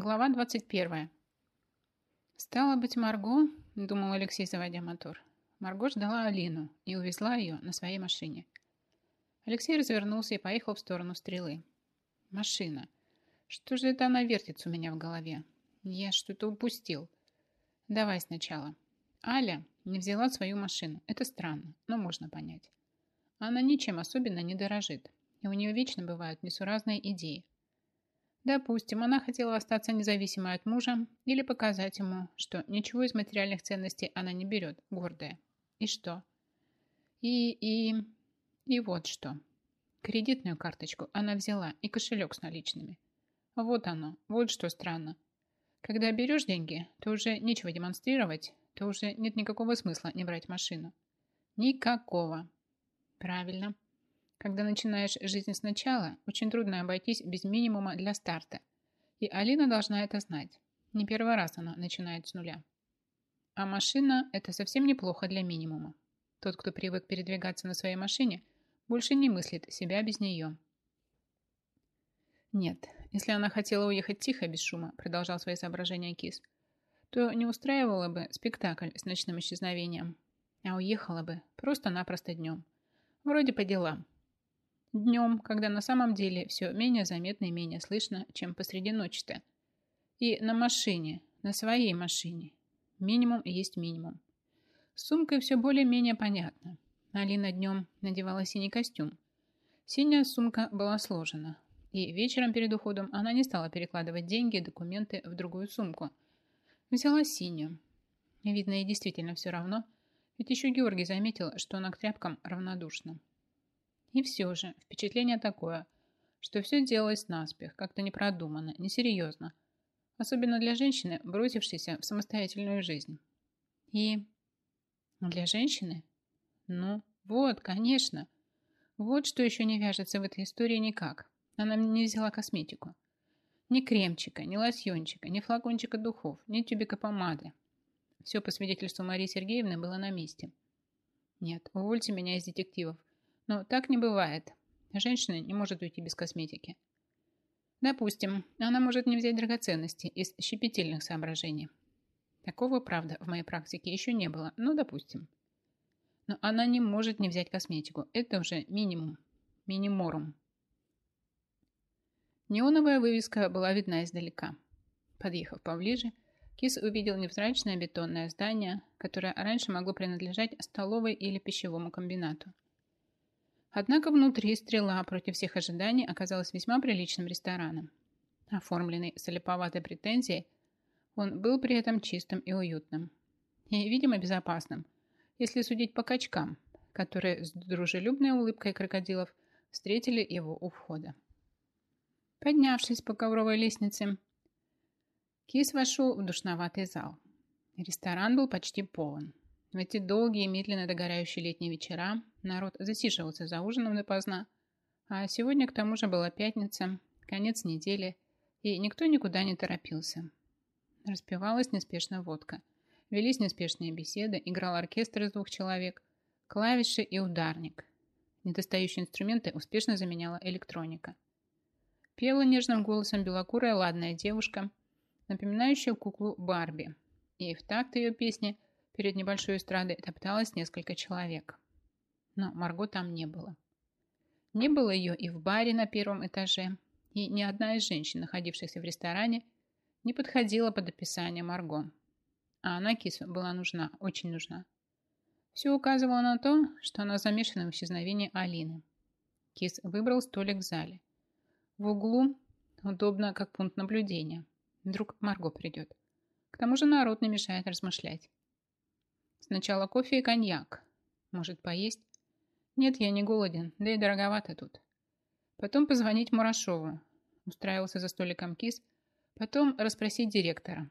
Глава 21. «Стало быть, Марго», — думал Алексей, заводя мотор. Марго ждала Алину и увезла ее на своей машине. Алексей развернулся и поехал в сторону стрелы. «Машина. Что же это она вертится у меня в голове? Я что-то упустил. Давай сначала. Аля не взяла свою машину. Это странно, но можно понять. Она ничем особенно не дорожит, и у нее вечно бывают несуразные идеи. Допустим, она хотела остаться независимой от мужа или показать ему, что ничего из материальных ценностей она не берет, гордая. И что? И, и, и вот что. Кредитную карточку она взяла и кошелек с наличными. Вот оно, вот что странно. Когда берешь деньги, то уже нечего демонстрировать, то уже нет никакого смысла не брать машину. Никакого. Правильно. Когда начинаешь жизнь сначала, очень трудно обойтись без минимума для старта. И Алина должна это знать. Не первый раз она начинает с нуля. А машина – это совсем неплохо для минимума. Тот, кто привык передвигаться на своей машине, больше не мыслит себя без нее. Нет, если она хотела уехать тихо, без шума, продолжал свои соображения Кис, то не устраивала бы спектакль с ночным исчезновением, а уехала бы просто-напросто днем. Вроде по делам, Днем, когда на самом деле все менее заметно и менее слышно, чем посреди ночи-то. И на машине, на своей машине. Минимум есть минимум. С сумкой все более-менее понятно. Алина днем надевала синий костюм. Синяя сумка была сложена. И вечером перед уходом она не стала перекладывать деньги и документы в другую сумку. Взяла синюю. Видно, ей действительно все равно. Ведь еще Георгий заметил, что она к тряпкам равнодушна. И все же, впечатление такое, что все делалось наспех, как-то непродуманно, несерьезно. Особенно для женщины, бросившейся в самостоятельную жизнь. И для женщины? Ну, вот, конечно. Вот что еще не вяжется в этой истории никак. Она не взяла косметику. Ни кремчика, ни лосьончика, ни флакончика духов, ни тюбика помады. Все по свидетельству Марии Сергеевны было на месте. Нет, увольте меня из детективов. Но так не бывает. Женщина не может уйти без косметики. Допустим, она может не взять драгоценности из щепетильных соображений. Такого, правда, в моей практике еще не было, но допустим. Но она не может не взять косметику. Это уже минимум. Миниморум. Неоновая вывеска была видна издалека. Подъехав поближе, Кис увидел невзрачное бетонное здание, которое раньше могло принадлежать столовой или пищевому комбинату. Однако внутри стрела против всех ожиданий оказалась весьма приличным рестораном. Оформленный с олиповатой претензией, он был при этом чистым и уютным. И, видимо, безопасным, если судить по качкам, которые с дружелюбной улыбкой крокодилов встретили его у входа. Поднявшись по ковровой лестнице, Кис вошел в душноватый зал. Ресторан был почти полон. В эти долгие, медленно догорающие летние вечера народ засиживался за ужином допоздна, а сегодня к тому же была пятница, конец недели, и никто никуда не торопился. Распевалась неспешно водка, велись неспешные беседы, играл оркестр из двух человек, клавиши и ударник. Недостающие инструменты успешно заменяла электроника. Пела нежным голосом белокурая ладная девушка, напоминающая куклу Барби, и в такт ее песни – Перед небольшой эстрадой топталось несколько человек. Но Марго там не было. Не было ее и в баре на первом этаже, и ни одна из женщин, находившихся в ресторане, не подходила под описание Марго. А она Кису была нужна, очень нужна. Все указывало на то, что она замешана в исчезновении Алины. Кис выбрал столик в зале. В углу удобно, как пункт наблюдения. Вдруг Марго придет. К тому же народ не мешает размышлять. Сначала кофе и коньяк. Может, поесть? Нет, я не голоден, да и дороговато тут. Потом позвонить Мурашову. Устраивался за столиком кис. Потом расспросить директора.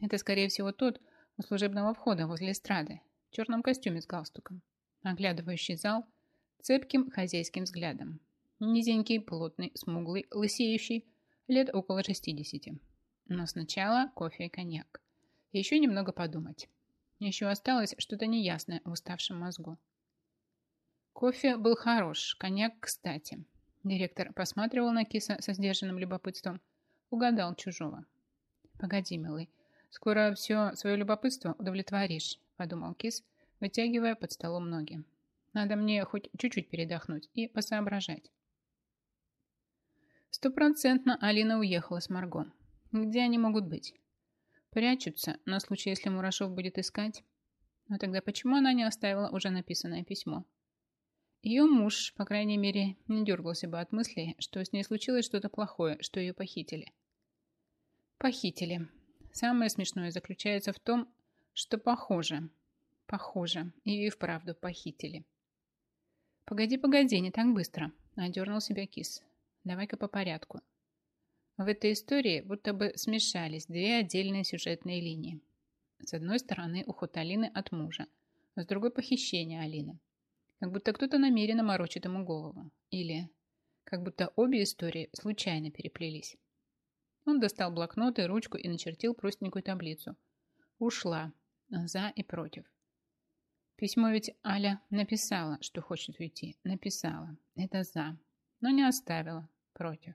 Это, скорее всего, тот у служебного входа возле эстрады, в черном костюме с галстуком, оглядывающий зал цепким хозяйским взглядом. Низенький, плотный, смуглый, лысеющий, лет около 60. Но сначала кофе и коньяк. Еще немного подумать. Еще осталось что-то неясное в уставшем мозгу. Кофе был хорош, коньяк кстати. Директор посматривал на киса со сдержанным любопытством. Угадал чужого. Погоди, милый, скоро все свое любопытство удовлетворишь, подумал Кис, вытягивая под столом ноги. Надо мне хоть чуть-чуть передохнуть и посоображать. Стопроцентно Алина уехала с Марго. Где они могут быть? Прячутся на случай, если Мурашов будет искать. Но тогда почему она не оставила уже написанное письмо? Ее муж, по крайней мере, не дергался бы от мысли, что с ней случилось что-то плохое, что ее похитили. Похитили. Самое смешное заключается в том, что похоже. Похоже. Ее и вправду похитили. «Погоди, погоди, не так быстро», – одернул себя кис. «Давай-ка по порядку». В этой истории будто бы смешались две отдельные сюжетные линии. С одной стороны уход Алины от мужа, с другой похищение Алины. Как будто кто-то намеренно морочит ему голову. Или как будто обе истории случайно переплелись. Он достал блокнот и ручку и начертил простенькую таблицу. Ушла. За и против. Письмо ведь Аля написала, что хочет уйти. Написала. Это за. Но не оставила. Против.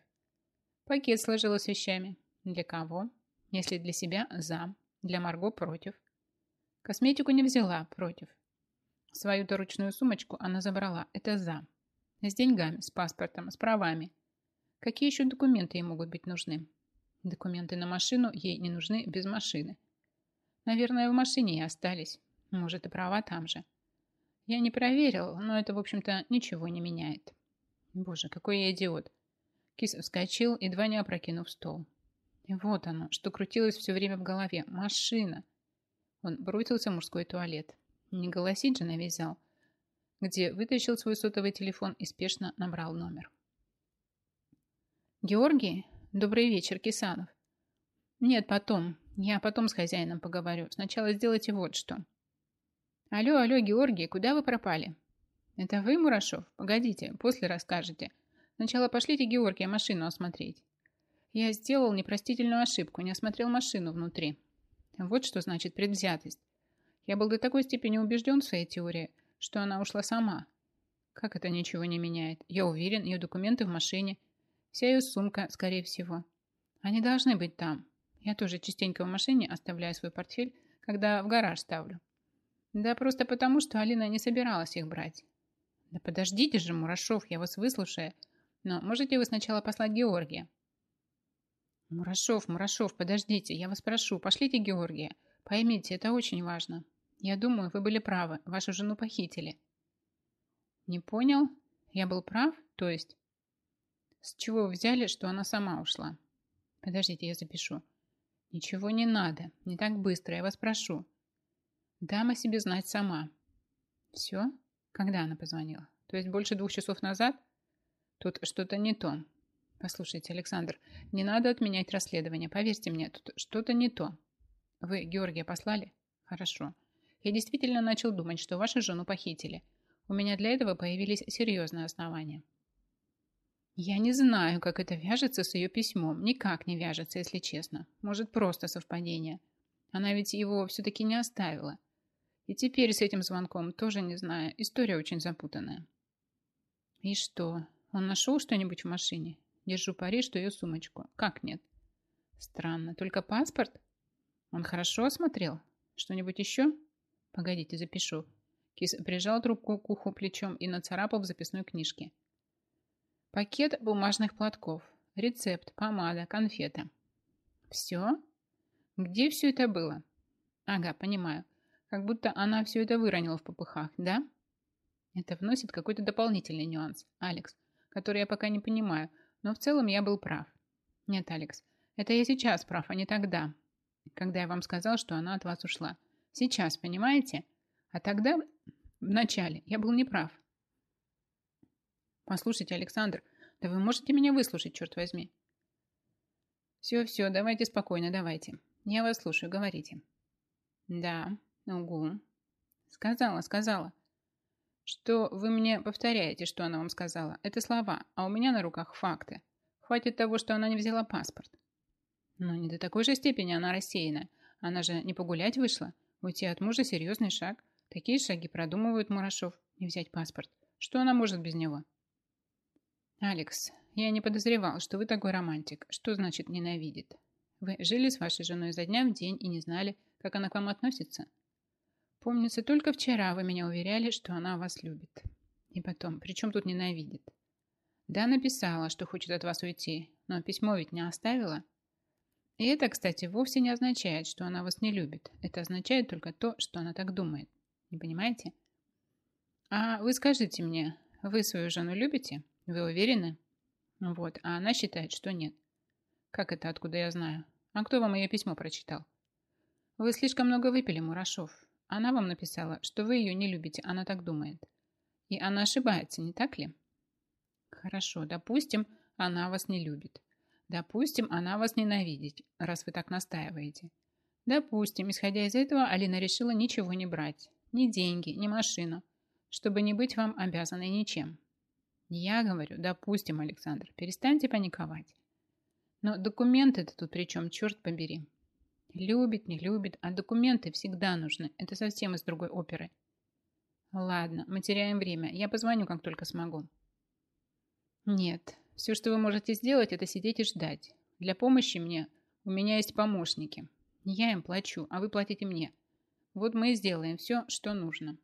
Пакет сложила с вещами. Для кого? Если для себя – за. Для Марго – против. Косметику не взяла – против. Свою-то ручную сумочку она забрала. Это за. С деньгами, с паспортом, с правами. Какие еще документы ей могут быть нужны? Документы на машину ей не нужны без машины. Наверное, в машине и остались. Может, и права там же. Я не проверил, но это, в общем-то, ничего не меняет. Боже, какой я идиот. Кис вскочил, едва не опрокинув стол. И вот оно, что крутилось все время в голове. Машина. Он бросился в мужской туалет. Не голосить же на весь зал. Где вытащил свой сотовый телефон и спешно набрал номер. «Георгий?» Добрый вечер, Кисанов. Нет, потом. Я потом с хозяином поговорю. Сначала сделайте вот что. Алло, алло, Георгий, куда вы пропали? Это вы, Мурашов? Погодите, после расскажете. Сначала пошлите Георгия машину осмотреть. Я сделал непростительную ошибку, не осмотрел машину внутри. Вот что значит предвзятость. Я был до такой степени убежден в своей теории, что она ушла сама. Как это ничего не меняет? Я уверен, ее документы в машине – Вся ее сумка, скорее всего. Они должны быть там. Я тоже частенько в машине оставляю свой портфель, когда в гараж ставлю. Да просто потому, что Алина не собиралась их брать. Да подождите же, Мурашов, я вас выслушаю. Но можете вы сначала послать Георгия? Мурашов, Мурашов, подождите, я вас прошу, пошлите Георгия. Поймите, это очень важно. Я думаю, вы были правы, вашу жену похитили. Не понял? Я был прав? То есть... С чего вы взяли, что она сама ушла? Подождите, я запишу. Ничего не надо. Не так быстро, я вас прошу. Дам о себе знать сама. Все? Когда она позвонила? То есть больше двух часов назад? Тут что-то не то. Послушайте, Александр, не надо отменять расследование. Поверьте мне, тут что-то не то. Вы Георгия послали? Хорошо. Я действительно начал думать, что вашу жену похитили. У меня для этого появились серьезные основания. Я не знаю, как это вяжется с ее письмом. Никак не вяжется, если честно. Может, просто совпадение. Она ведь его все-таки не оставила. И теперь с этим звонком тоже не знаю. История очень запутанная. И что? Он нашел что-нибудь в машине? Держу пари, что ее сумочку. Как нет? Странно. Только паспорт? Он хорошо осмотрел? Что-нибудь еще? Погодите, запишу. Кис прижал трубку к уху плечом и нацарапал в записной книжке. Пакет бумажных платков, рецепт, помада, конфета. Все? Где все это было? Ага, понимаю. Как будто она все это выронила в попыхах, да? Это вносит какой-то дополнительный нюанс, Алекс, который я пока не понимаю, но в целом я был прав. Нет, Алекс, это я сейчас прав, а не тогда, когда я вам сказал, что она от вас ушла. Сейчас, понимаете? А тогда, в начале, я был неправ. Послушайте, Александр, да вы можете меня выслушать, черт возьми. Все, все, давайте спокойно, давайте. Я вас слушаю, говорите. Да, угу. Сказала, сказала. Что вы мне повторяете, что она вам сказала? Это слова, а у меня на руках факты. Хватит того, что она не взяла паспорт. Но не до такой же степени она рассеяна. Она же не погулять вышла. Уйти от мужа серьезный шаг. Такие шаги продумывают Мурашов. Не взять паспорт. Что она может без него? «Алекс, я не подозревал, что вы такой романтик. Что значит ненавидит? Вы жили с вашей женой за дня в день и не знали, как она к вам относится. Помнится, только вчера вы меня уверяли, что она вас любит. И потом, при чем тут ненавидит? Да, написала, что хочет от вас уйти, но письмо ведь не оставила. И это, кстати, вовсе не означает, что она вас не любит. Это означает только то, что она так думает. Не понимаете? А вы скажите мне, вы свою жену любите? Вы уверены? Вот, а она считает, что нет. Как это, откуда я знаю? А кто вам ее письмо прочитал? Вы слишком много выпили, Мурашов. Она вам написала, что вы ее не любите, она так думает. И она ошибается, не так ли? Хорошо, допустим, она вас не любит. Допустим, она вас ненавидит, раз вы так настаиваете. Допустим, исходя из этого, Алина решила ничего не брать. Ни деньги, ни машину, чтобы не быть вам обязанной ничем. Я говорю, допустим, Александр, перестаньте паниковать. Но документы-то тут при чем, черт побери. Любит, не любит, а документы всегда нужны. Это совсем из другой оперы. Ладно, мы теряем время. Я позвоню, как только смогу. Нет, все, что вы можете сделать, это сидеть и ждать. Для помощи мне у меня есть помощники. Я им плачу, а вы платите мне. Вот мы и сделаем все, что нужно.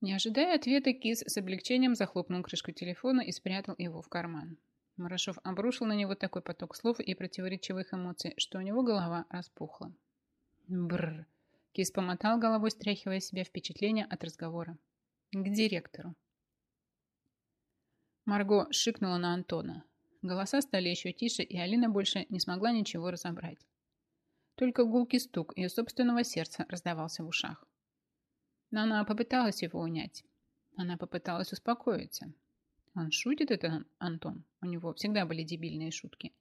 Не ожидая ответа, Кис с облегчением захлопнул крышку телефона и спрятал его в карман. Марашов обрушил на него такой поток слов и противоречивых эмоций, что у него голова распухла. Бррр. Кис помотал головой, стряхивая себя впечатление от разговора. К директору. Марго шикнула на Антона. Голоса стали еще тише, и Алина больше не смогла ничего разобрать. Только гулкий стук ее собственного сердца раздавался в ушах. Но она попыталась его унять. Она попыталась успокоиться. Он шутит, это Антон. У него всегда были дебильные шутки.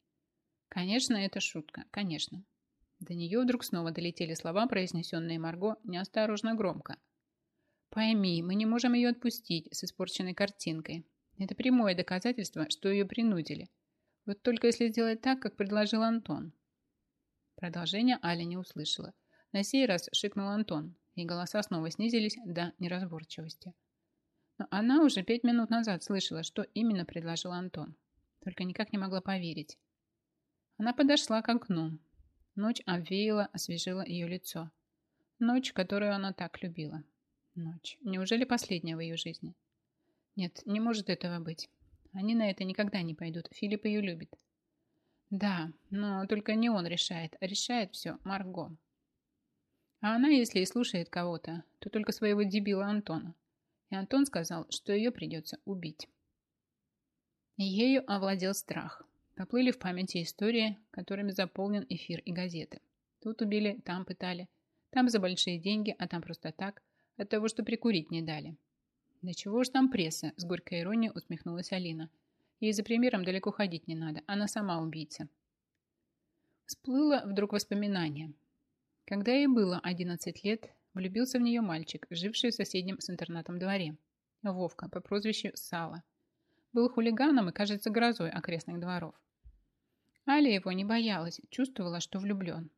Конечно, это шутка, конечно. До нее вдруг снова долетели слова, произнесенные Марго неосторожно громко. «Пойми, мы не можем ее отпустить с испорченной картинкой. Это прямое доказательство, что ее принудили. Вот только если сделать так, как предложил Антон. Продолжение Аля не услышала. На сей раз шикнул Антон, и голоса снова снизились до неразборчивости. Но она уже пять минут назад слышала, что именно предложил Антон. Только никак не могла поверить. Она подошла к окну. Ночь обвеяла, освежила ее лицо. Ночь, которую она так любила. Ночь. Неужели последняя в ее жизни? Нет, не может этого быть. Они на это никогда не пойдут. Филипп ее любит. Да, но только не он решает, а решает все Марго. А она, если и слушает кого-то, то только своего дебила Антона. И Антон сказал, что ее придется убить. Ею овладел страх. Поплыли в памяти истории, которыми заполнен эфир и газеты. Тут убили, там пытали. Там за большие деньги, а там просто так, от того, что прикурить не дали. «Да чего ж там пресса?» – с горькой иронией усмехнулась Алина. «Ей за примером далеко ходить не надо, она сама убийца». Всплыло вдруг воспоминание. Когда ей было 11 лет, влюбился в нее мальчик, живший в соседнем с интернатом дворе. Вовка по прозвищу Сала. Был хулиганом и, кажется, грозой окрестных дворов. Аля его не боялась, чувствовала, что влюблен.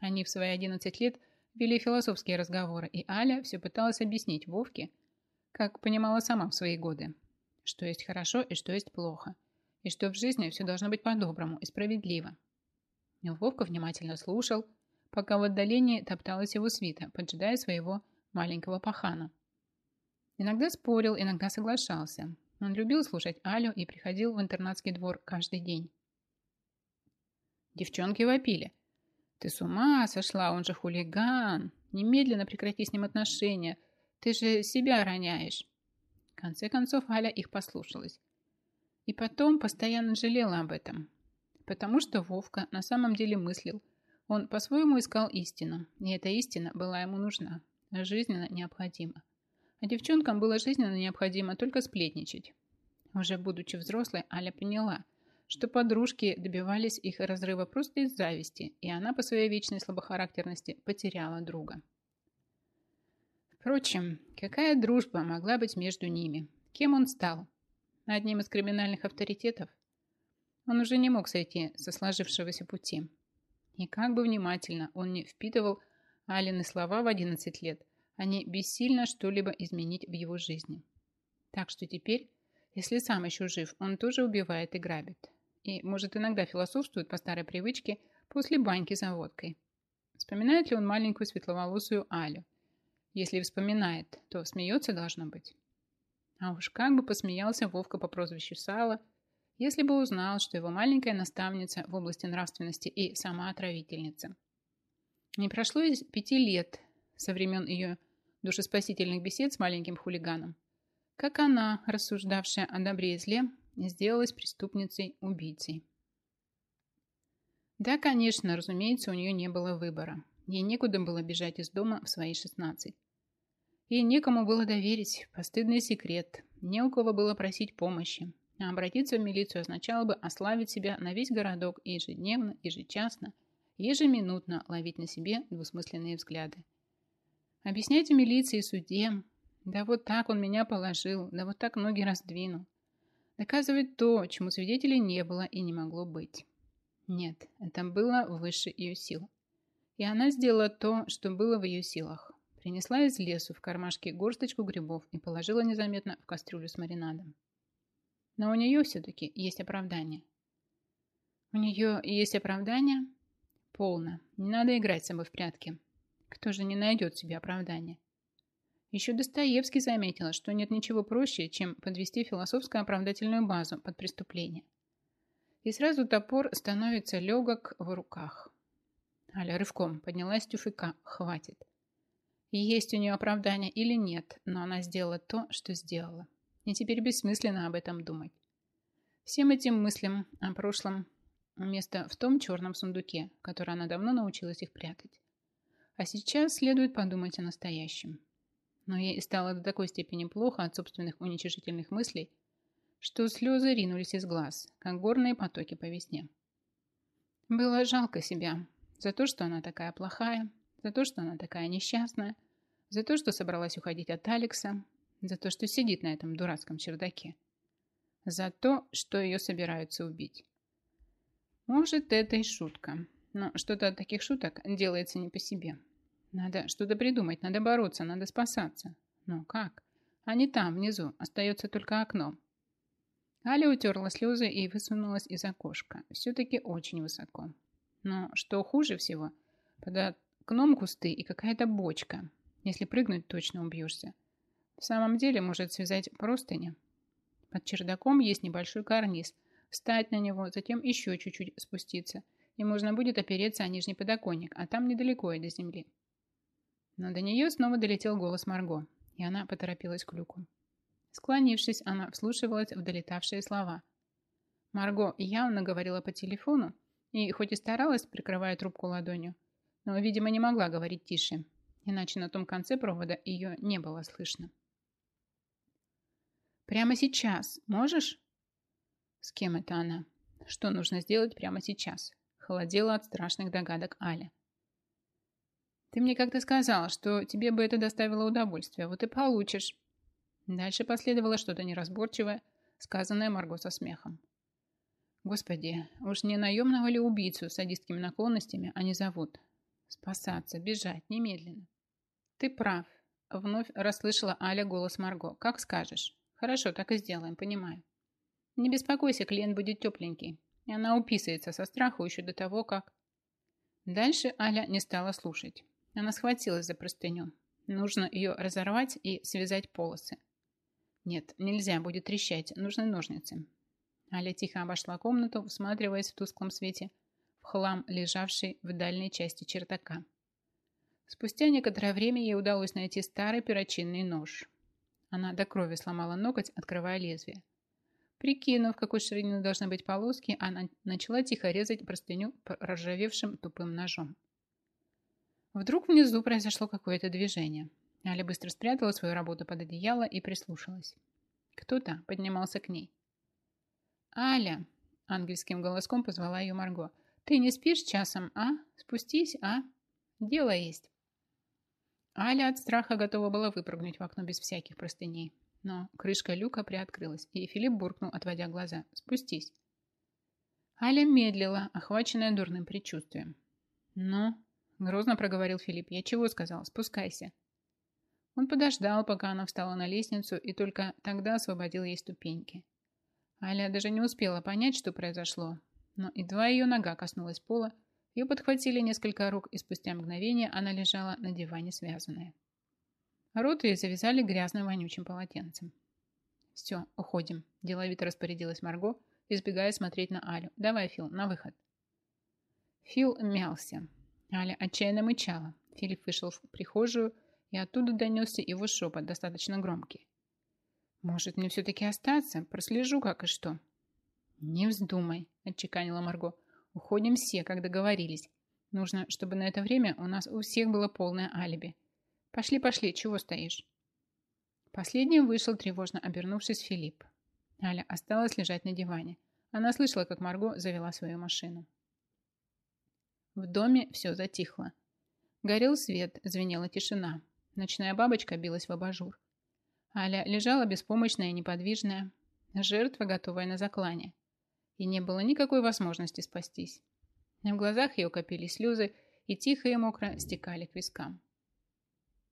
Они в свои 11 лет вели философские разговоры, и Аля все пыталась объяснить Вовке, как понимала сама в свои годы, что есть хорошо и что есть плохо, и что в жизни все должно быть по-доброму и справедливо. Вовка внимательно слушал, пока в отдалении топталась его свита, поджидая своего маленького пахана. Иногда спорил, иногда соглашался. Он любил слушать Алю и приходил в интернатский двор каждый день. Девчонки вопили. «Ты с ума сошла, он же хулиган! Немедленно прекрати с ним отношения!» Ты же себя роняешь. В конце концов, Аля их послушалась. И потом постоянно жалела об этом. Потому что Вовка на самом деле мыслил. Он по-своему искал истину. И эта истина была ему нужна. Жизненно необходима. А девчонкам было жизненно необходимо только сплетничать. Уже будучи взрослой, Аля поняла, что подружки добивались их разрыва просто из зависти, и она по своей вечной слабохарактерности потеряла друга. Впрочем, какая дружба могла быть между ними? Кем он стал? Одним из криминальных авторитетов? Он уже не мог сойти со сложившегося пути. И как бы внимательно он не впитывал Алины слова в 11 лет, они бессильно что-либо изменить в его жизни. Так что теперь, если сам еще жив, он тоже убивает и грабит. и, может, иногда философствует по старой привычке после баньки за водкой. Вспоминает ли он маленькую светловолосую Алю? Если вспоминает, то смеется должно быть. А уж как бы посмеялся Вовка по прозвищу Сала, если бы узнал, что его маленькая наставница в области нравственности и сама отравительница. Не прошло из пяти лет со времен ее душеспасительных бесед с маленьким хулиганом, как она, рассуждавшая о добре и зле, сделалась преступницей-убийцей. Да, конечно, разумеется, у нее не было выбора. Ей некуда было бежать из дома в свои 16. Ей некому было доверить постыдный секрет, не у кого было просить помощи. А обратиться в милицию означало бы ославить себя на весь городок ежедневно, ежечасно, ежеминутно ловить на себе двусмысленные взгляды. Объясняйте милиции суде, да вот так он меня положил, да вот так ноги раздвинул. Доказывать то, чему свидетелей не было и не могло быть. Нет, это было выше ее сил. И она сделала то, что было в ее силах. Принесла из лесу в кармашке горсточку грибов и положила незаметно в кастрюлю с маринадом. Но у нее все-таки есть оправдание. У нее есть оправдание? Полно. Не надо играть с собой в прятки. Кто же не найдет себе оправдания? Еще Достоевский заметил, что нет ничего проще, чем подвести философско-оправдательную базу под преступление. И сразу топор становится легок в руках. Аля рывком поднялась с тюфяка. Хватит. Есть у нее оправдание или нет, но она сделала то, что сделала. И теперь бессмысленно об этом думать. Всем этим мыслям о прошлом место в том черном сундуке, который она давно научилась их прятать. А сейчас следует подумать о настоящем но ей стало до такой степени плохо от собственных уничижительных мыслей, что слезы ринулись из глаз, как горные потоки по весне. Было жалко себя за то, что она такая плохая, за то, что она такая несчастная, за то, что собралась уходить от Алекса, за то, что сидит на этом дурацком чердаке, за то, что ее собираются убить. Может, это и шутка, но что-то от таких шуток делается не по себе. Надо что-то придумать, надо бороться, надо спасаться. Но как? Не там, внизу, остается только окно. Аля утерла слезы и высунулась из окошка. Все-таки очень высоко. Но что хуже всего, под окном кусты и какая-то бочка. Если прыгнуть, точно убьешься. В самом деле может связать простыни. Под чердаком есть небольшой карниз. Встать на него, затем еще чуть-чуть спуститься. И можно будет опереться о нижний подоконник, а там недалеко и до земли. Но до нее снова долетел голос Марго, и она поторопилась к люку. Склонившись, она вслушивалась в долетавшие слова. Марго явно говорила по телефону, и хоть и старалась, прикрывая трубку ладонью, но, видимо, не могла говорить тише, иначе на том конце провода ее не было слышно. «Прямо сейчас можешь?» С кем это она? Что нужно сделать прямо сейчас? Холодела от страшных догадок Аля. Ты мне как-то сказал, что тебе бы это доставило удовольствие. Вот и получишь. Дальше последовало что-то неразборчивое, сказанное Марго со смехом. Господи, уж не наемного ли убийцу с садистскими наклонностями они зовут? Спасаться, бежать, немедленно. Ты прав. Вновь расслышала Аля голос Марго. Как скажешь. Хорошо, так и сделаем, понимаю. Не беспокойся, клиент будет тепленький. И она уписается со страху еще до того, как... Дальше Аля не стала слушать. Она схватилась за простыню. Нужно ее разорвать и связать полосы. Нет, нельзя, будет трещать. Нужны ножницы. Аля тихо обошла комнату, всматриваясь в тусклом свете в хлам, лежавший в дальней части чердака. Спустя некоторое время ей удалось найти старый перочинный нож. Она до крови сломала ноготь, открывая лезвие. Прикинув, какой ширины должны быть полоски, она начала тихо резать простыню проржавевшим тупым ножом. Вдруг внизу произошло какое-то движение. Аля быстро спрятала свою работу под одеяло и прислушалась. Кто-то поднимался к ней. «Аля!» – ангельским голоском позвала ее Марго. «Ты не спишь часом, а? Спустись, а? Дело есть!» Аля от страха готова была выпрыгнуть в окно без всяких простыней. Но крышка люка приоткрылась, и Филипп буркнул, отводя глаза. «Спустись!» Аля медлила, охваченная дурным предчувствием. «Ну?» Грозно проговорил Филипп. Я чего сказал? Спускайся. Он подождал, пока она встала на лестницу, и только тогда освободил ей ступеньки. Аля даже не успела понять, что произошло, но едва ее нога коснулась пола, ее подхватили несколько рук, и спустя мгновение она лежала на диване связанная. Рот ее завязали грязным вонючим полотенцем. «Все, уходим», – деловито распорядилась Марго, избегая смотреть на Алю. «Давай, Фил, на выход». Фил мялся. Аля отчаянно мычала. Филипп вышел в прихожую, и оттуда донесся его шепот, достаточно громкий. «Может, мне все-таки остаться? Прослежу, как и что». «Не вздумай», – отчеканила Марго. «Уходим все, как договорились. Нужно, чтобы на это время у нас у всех было полное алиби. Пошли, пошли, чего стоишь?» Последним вышел, тревожно обернувшись, Филипп. Аля осталась лежать на диване. Она слышала, как Марго завела свою машину. В доме все затихло. Горел свет, звенела тишина. Ночная бабочка билась в абажур. Аля лежала беспомощная и неподвижная, жертва, готовая на заклане. И не было никакой возможности спастись. В глазах ее копились слезы и тихо и мокро стекали к вискам.